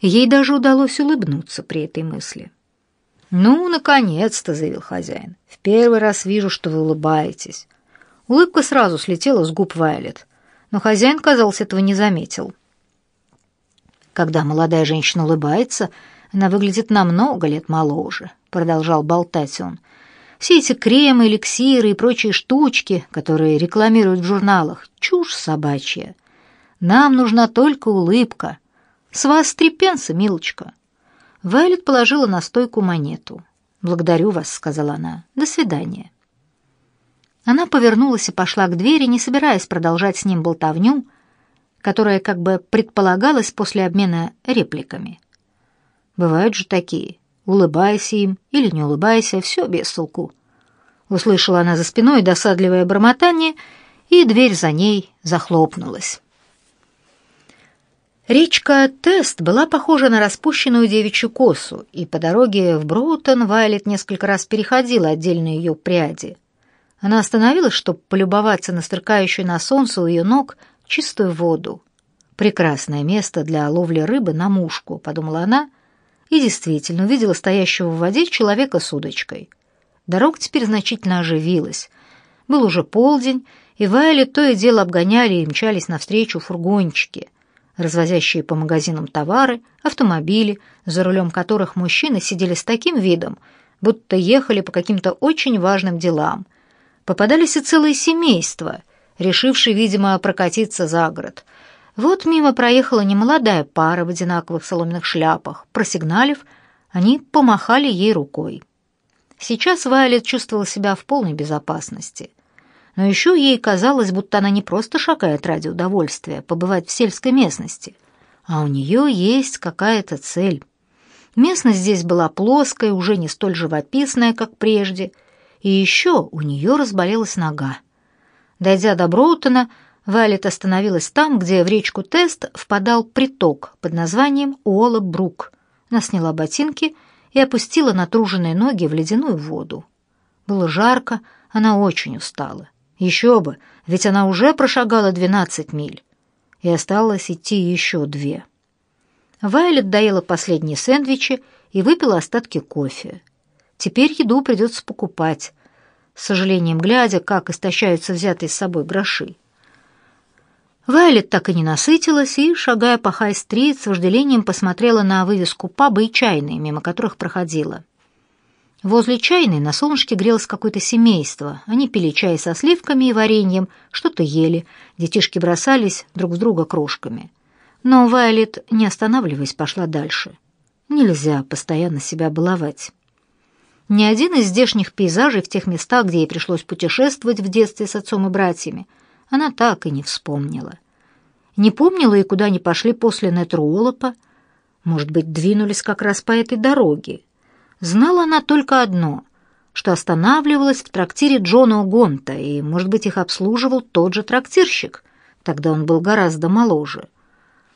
Ей даже удалось улыбнуться при этой мысли. «Ну, наконец-то», — заявил хозяин. «В первый раз вижу, что вы улыбаетесь». Улыбка сразу слетела с губ Вайлет, но хозяин, казалось, этого не заметил. Когда молодая женщина улыбается, она выглядит намного лет моложе, продолжал болтать он. Все эти кремы, эликсиры и прочие штучки, которые рекламируют в журналах, чушь собачья. Нам нужна только улыбка. С вас три пенса, милочка. Вайлет положила на стойку монету. «Благодарю вас», — сказала она. «До свидания». Она повернулась и пошла к двери, не собираясь продолжать с ним болтовню, которая как бы предполагалась после обмена репликами. Бывают же такие. Улыбайся им или не улыбайся, все без толку. Услышала она за спиной досадливое бормотание, и дверь за ней захлопнулась. Речка Тест была похожа на распущенную девичью косу, и по дороге в Броутон Вайлет несколько раз переходила отдельно ее пряди. Она остановилась, чтобы полюбоваться на сверкающую на солнце у ее ног чистую воду. «Прекрасное место для ловли рыбы на мушку», — подумала она, и действительно увидела стоящего в воде человека с удочкой. Дорога теперь значительно оживилась. Был уже полдень, и Вайлет то и дело обгоняли и мчались навстречу фургончики — развозящие по магазинам товары, автомобили, за рулем которых мужчины сидели с таким видом, будто ехали по каким-то очень важным делам. Попадались и целые семейства, решившие, видимо, прокатиться за город. Вот мимо проехала немолодая пара в одинаковых соломенных шляпах. Просигналив, они помахали ей рукой. Сейчас Вайлет чувствовала себя в полной безопасности но еще ей казалось, будто она не просто шагает ради удовольствия побывать в сельской местности, а у нее есть какая-то цель. Местность здесь была плоская, уже не столь живописная, как прежде, и еще у нее разболелась нога. Дойдя до Броутона, Вайлет остановилась там, где в речку Тест впадал приток под названием Уолла-Брук. Она сняла ботинки и опустила натруженные ноги в ледяную воду. Было жарко, она очень устала. Еще бы, ведь она уже прошагала двенадцать миль, и осталось идти еще две. Вайлет доела последние сэндвичи и выпила остатки кофе. Теперь еду придется покупать, с сожалением глядя, как истощаются взятые с собой гроши. Вайлет так и не насытилась и, шагая по Хай-стрит, с вожделением посмотрела на вывеску паба и чайные, мимо которых проходила. Возле чайной на солнышке грелось какое-то семейство. Они пили чай со сливками и вареньем, что-то ели. Детишки бросались друг с друга крошками. Но Вайлет, не останавливаясь, пошла дальше. Нельзя постоянно себя баловать. Ни один из здешних пейзажей в тех местах, где ей пришлось путешествовать в детстве с отцом и братьями, она так и не вспомнила. Не помнила и куда они пошли после Нетруолопа. Может быть, двинулись как раз по этой дороге, Знала она только одно, что останавливалась в трактире Джона Гонта, и, может быть, их обслуживал тот же трактирщик. Тогда он был гораздо моложе.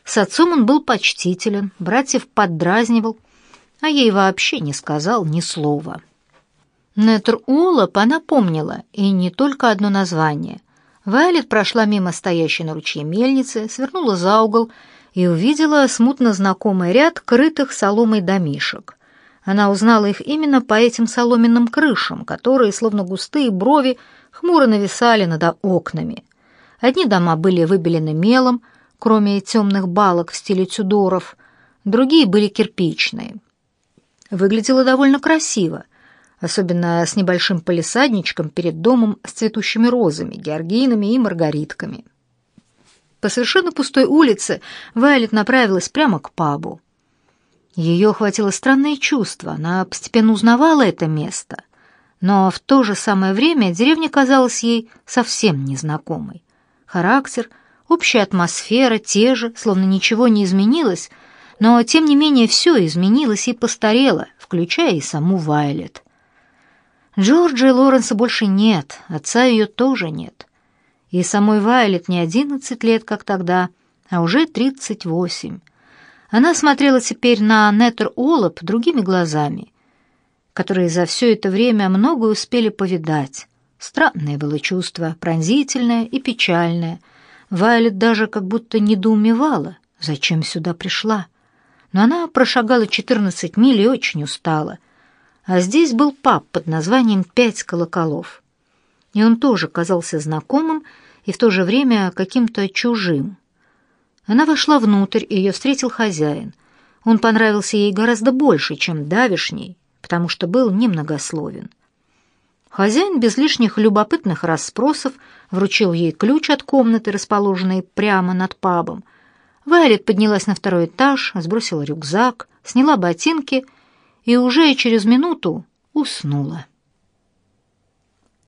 С отцом он был почтителен, братьев поддразнивал, а ей вообще не сказал ни слова. Нетр Уоллоп она помнила, и не только одно название. Вайлет прошла мимо стоящей на ручье мельницы, свернула за угол и увидела смутно знакомый ряд крытых соломой домишек. Она узнала их именно по этим соломенным крышам, которые, словно густые брови, хмуро нависали над окнами. Одни дома были выбелены мелом, кроме темных балок в стиле Тюдоров, другие были кирпичные. Выглядело довольно красиво, особенно с небольшим полисадничком перед домом с цветущими розами, георгинами и маргаритками. По совершенно пустой улице Вайлет направилась прямо к пабу. Ее охватило странное чувство, она постепенно узнавала это место, но в то же самое время деревня казалась ей совсем незнакомой. Характер, общая атмосфера те же, словно ничего не изменилось, но тем не менее все изменилось и постарело, включая и саму Вайлет. Джорджа и Лоренса больше нет, отца ее тоже нет. И самой Вайлет не одиннадцать лет, как тогда, а уже тридцать восемь. Она смотрела теперь на Нетер Олоп другими глазами, которые за все это время многое успели повидать. Странное было чувство, пронзительное и печальное. Вайлет даже как будто недоумевала, зачем сюда пришла. но она прошагала 14 миль и очень устала. А здесь был паб под названием «Пять колоколов». И он тоже казался знакомым и в то же время каким-то чужим. Она вошла внутрь, и ее встретил хозяин. Он понравился ей гораздо больше, чем давишний, потому что был немногословен. Хозяин без лишних любопытных расспросов вручил ей ключ от комнаты, расположенной прямо над пабом. Вайлет поднялась на второй этаж, сбросила рюкзак, сняла ботинки и уже через минуту уснула.